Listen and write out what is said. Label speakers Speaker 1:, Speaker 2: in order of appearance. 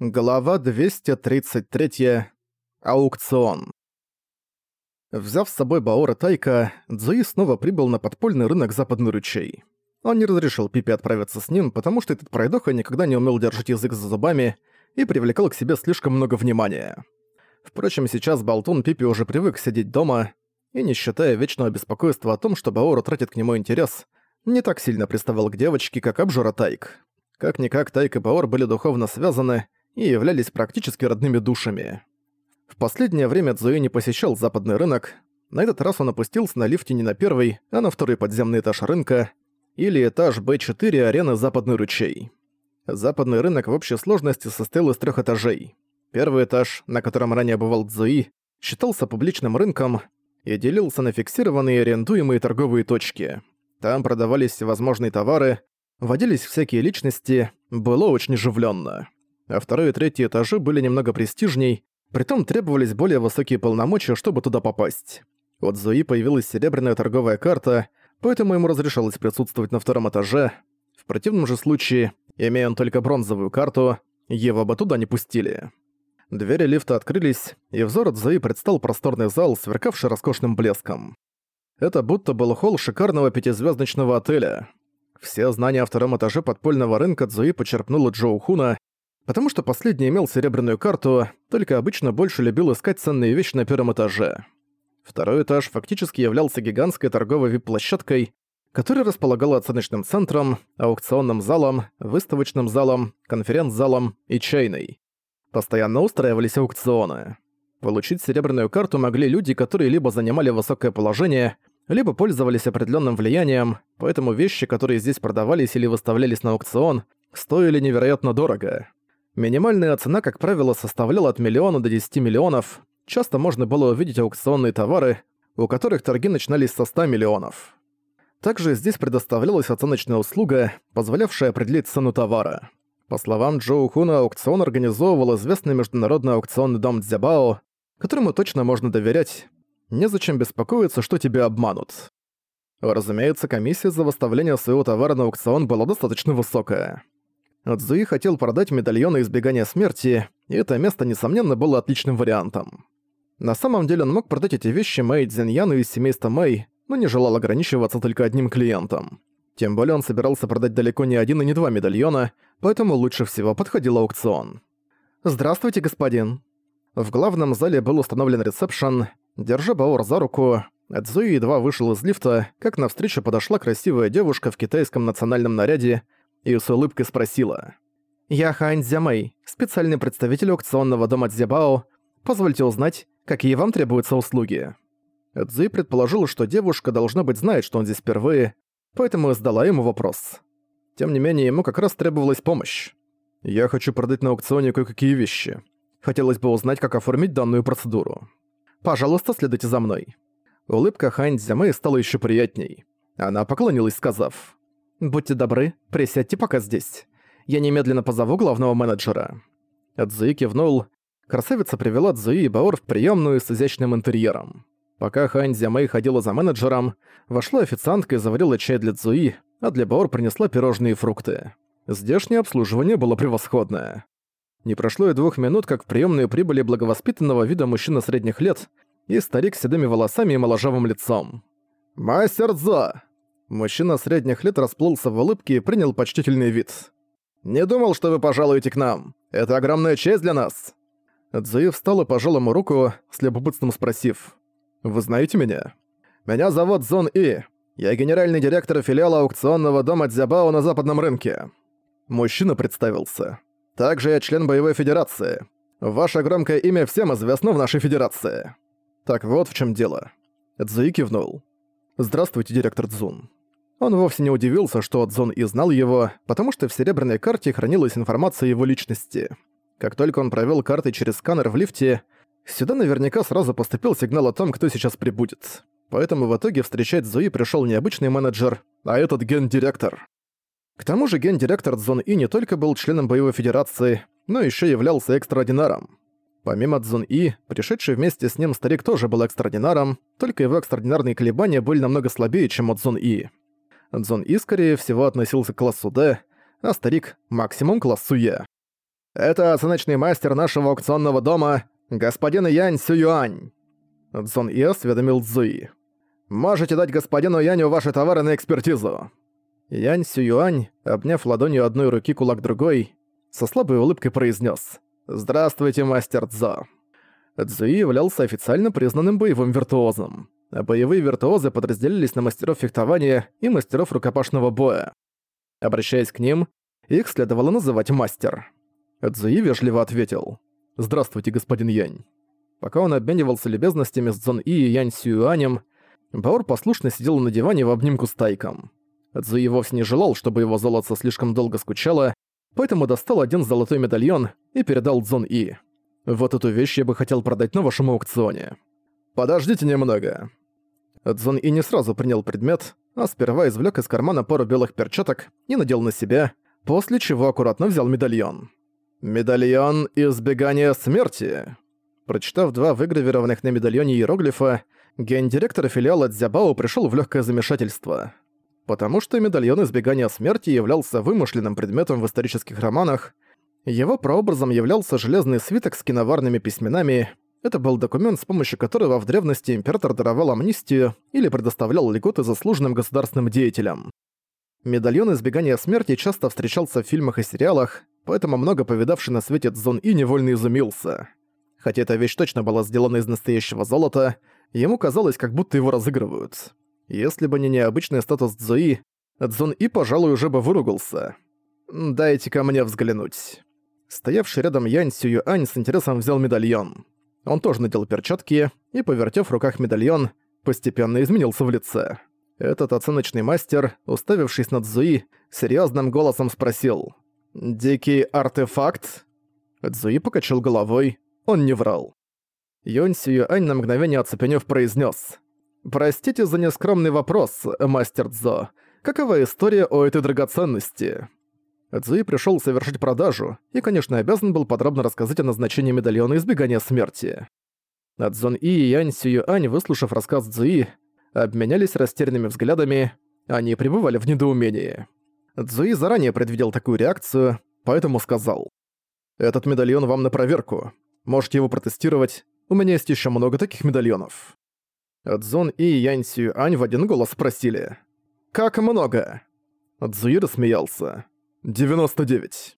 Speaker 1: Глава 233. Аукцион. Взяв с собой Баора Тайка, Цзуи снова прибыл на подпольный рынок Западный ручей. Он не разрешил Пипе отправиться с ним, потому что этот пройдоха никогда не умел держать язык за зубами и привлекал к себе слишком много внимания. Впрочем, сейчас Болтун Пипе уже привык сидеть дома и, не считая вечного беспокойства о том, что Баора тратит к нему интерес, не так сильно приставал к девочке, как Абжура Тайк. Как-никак Тайк и Баор были духовно связаны, и являлись практически родными душами. В последнее время Цзуи не посещал западный рынок, на этот раз он опустился на лифте не на первый, а на второй подземный этаж рынка, или этаж Б4 арены Западный ручей. Западный рынок в общей сложности состоял из трех этажей. Первый этаж, на котором ранее бывал Цзуи, считался публичным рынком и делился на фиксированные арендуемые торговые точки. Там продавались всевозможные товары, водились всякие личности, было очень оживленно а второй и третий этажи были немного престижней, притом требовались более высокие полномочия, чтобы туда попасть. От Зои появилась серебряная торговая карта, поэтому ему разрешалось присутствовать на втором этаже. В противном же случае, имея он только бронзовую карту, его бы туда не пустили. Двери лифта открылись, и взор от Зои предстал просторный зал, сверкавший роскошным блеском. Это будто был холл шикарного пятизвездочного отеля. Все знания о втором этаже подпольного рынка Цзуи почерпнула Джоу Хуна, потому что последний имел серебряную карту, только обычно больше любил искать ценные вещи на первом этаже. Второй этаж фактически являлся гигантской торговой вип-площадкой, которая располагала оценочным центром, аукционным залом, выставочным залом, конференц-залом и чайной. Постоянно устраивались аукционы. Получить серебряную карту могли люди, которые либо занимали высокое положение, либо пользовались определенным влиянием, поэтому вещи, которые здесь продавались или выставлялись на аукцион, стоили невероятно дорого. Минимальная цена, как правило, составляла от миллиона до 10 миллионов. Часто можно было увидеть аукционные товары, у которых торги начинались со 100 миллионов. Также здесь предоставлялась оценочная услуга, позволявшая определить цену товара. По словам Джоу Хуна, аукцион организовывал известный международный аукционный дом Дзябао, которому точно можно доверять. Незачем беспокоиться, что тебя обманут. Разумеется, комиссия за выставление своего товара на аукцион была достаточно высокая. Цзуи хотел продать медальоны избегания смерти, и это место, несомненно, было отличным вариантом. На самом деле он мог продать эти вещи Мэй Цзиньяну из семейства Мэй, но не желал ограничиваться только одним клиентом. Тем более он собирался продать далеко не один и не два медальона, поэтому лучше всего подходил аукцион. «Здравствуйте, господин». В главном зале был установлен ресепшн. Держа Баор за руку, Цзуи едва вышел из лифта, как навстречу подошла красивая девушка в китайском национальном наряде и с улыбкой спросила. «Я Хань Дзямэй, специальный представитель аукционного дома Дзябао. Позвольте узнать, какие вам требуются услуги». Цзи предположил, что девушка, должна быть, знает, что он здесь впервые, поэтому задала ему вопрос. Тем не менее, ему как раз требовалась помощь. «Я хочу продать на аукционе кое-какие вещи. Хотелось бы узнать, как оформить данную процедуру. Пожалуйста, следуйте за мной». Улыбка Хань Дзямэй стала еще приятней. Она поклонилась, сказав «Будьте добры, присядьте пока здесь. Я немедленно позову главного менеджера». Цзуи кивнул. Красавица привела Цзуи и Баор в приемную с изящным интерьером. Пока Хань Зямэй ходила за менеджером, вошла официантка и заварила чай для Цзуи, а для Баор принесла пирожные и фрукты. Здешнее обслуживание было превосходное. Не прошло и двух минут, как в приемную прибыли благовоспитанного вида мужчина средних лет и старик с седыми волосами и моложавым лицом. «Мастер Цзо!» Мужчина средних лет расплылся в улыбке и принял почтительный вид. «Не думал, что вы пожалуете к нам. Это огромная честь для нас!» Цзуи встал и пожал ему руку, с любопытством спросив. «Вы знаете меня?» «Меня зовут Зон И. Я генеральный директор филиала аукционного дома Дзябао на западном рынке». Мужчина представился. «Также я член боевой федерации. Ваше громкое имя всем известно в нашей федерации». «Так вот в чем дело». Цзуи кивнул. «Здравствуйте, директор Цзун. Он вовсе не удивился, что Цзон и знал его, потому что в серебряной карте хранилась информация о его личности. Как только он провёл карты через сканер в лифте, сюда наверняка сразу поступил сигнал о том, кто сейчас прибудет. Поэтому в итоге встречать Зуи пришёл не обычный менеджер, а этот гендиректор. К тому же гендиректор Цзон И не только был членом боевой федерации, но ещё являлся экстраординаром. Помимо Цзун И, пришедший вместе с ним старик тоже был экстраординаром, только его экстраординарные колебания были намного слабее, чем у Цзун И. Дзон И, скорее всего, относился к классу Д, а старик — максимум классу Е. Это оценочный мастер нашего аукционного дома, господин Янь Сююань». Цзон И осведомил Цзуи. «Можете дать господину Яню ваши товары на экспертизу». Янь Сююань, обняв ладонью одной руки кулак другой, со слабой улыбкой произнес: «Здравствуйте, мастер Цзо». Цзуи являлся официально признанным боевым виртуозом. А боевые виртуозы подразделились на мастеров фехтования и мастеров рукопашного боя. Обращаясь к ним, их следовало называть мастер. Цзуи вежливо ответил. «Здравствуйте, господин Янь». Пока он обменивался любезностями с Цзон И и Янь Сюанем, Баор послушно сидел на диване в обнимку с Тайком. Цзуи вовсе не желал, чтобы его золото слишком долго скучало, поэтому достал один золотой медальон и передал Цзон И. «Вот эту вещь я бы хотел продать на вашем аукционе». «Подождите немного». Цзон И не сразу принял предмет, а сперва извлек из кармана пару белых перчаток и надел на себя, после чего аккуратно взял медальон. «Медальон избегания смерти». Прочитав два выгравированных на медальоне иероглифа, гендиректор филиала Дзябао пришел в легкое замешательство. Потому что медальон избегания смерти являлся вымышленным предметом в исторических романах, его прообразом являлся железный свиток с киноварными письменами. Это был документ, с помощью которого в древности император даровал амнистию или предоставлял льготы заслуженным государственным деятелям. Медальон избегания смерти часто встречался в фильмах и сериалах, поэтому много повидавший на свете Цзон И невольно изумился. Хотя эта вещь точно была сделана из настоящего золота, ему казалось, как будто его разыгрывают. Если бы не необычный статус Цзуи, Цзун И, пожалуй, уже бы выругался. «Дайте-ка мне взглянуть». Стоявший рядом Янь Сююань с интересом взял медальон. Он тоже надел перчатки и, повертев в руках медальон, постепенно изменился в лице. Этот оценочный мастер, уставившись на Цзуи, серьезным голосом спросил «Дикий артефакт?» Цзуи покачал головой, он не врал. Юнь Сююань на мгновение оцепенев произнес: «Простите за нескромный вопрос, мастер Цзо. Какова история о этой драгоценности?» Цзуи пришел совершить продажу и, конечно, обязан был подробно рассказать о назначении медальона избегания смерти. Цзон И и Янь Сююань, выслушав рассказ Цзуи, обменялись растерянными взглядами, они пребывали в недоумении. Цзуи заранее предвидел такую реакцию, поэтому сказал. «Этот медальон вам на проверку. Можете его протестировать. У меня есть еще много таких медальонов». Цзон и Янь Сью Ань в один голос спросили. «Как много?» Цзуи рассмеялся. «99».